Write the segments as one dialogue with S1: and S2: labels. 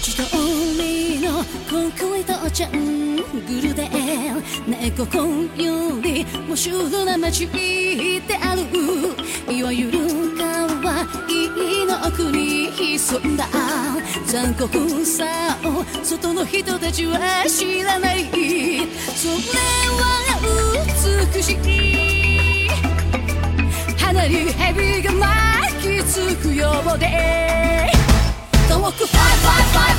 S1: ち通りのコンクリートジャングルでねここよりもシュールな街であるいわゆる可愛いの奥に潜んだ残酷さを外の人たちは知らないそれは美しい鼻に蛇が巻きつくようで Walk a five, five, five.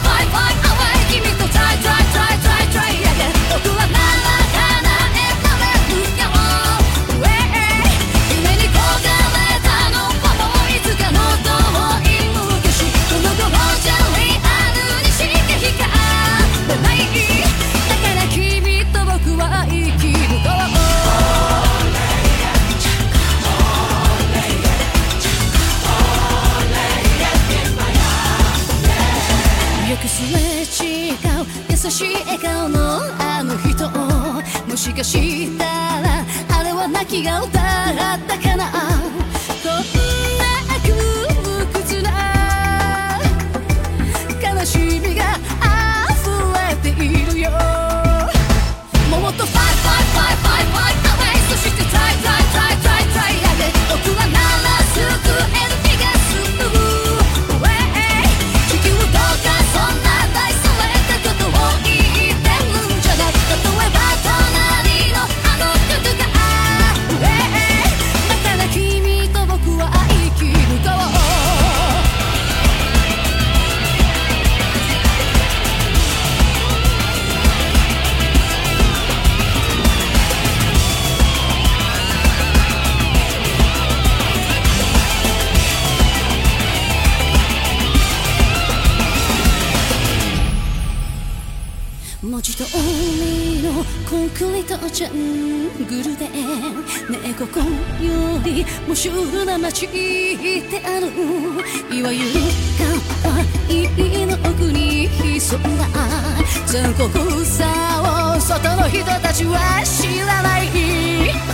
S1: しい笑顔のあの人。もしかしたらあれは泣き顔だったかな。字通りのコンクリートジャングルでねここよりもシュールな街であるいわゆるかわいいの奥に潜んだ残酷さを外の人たちは知らない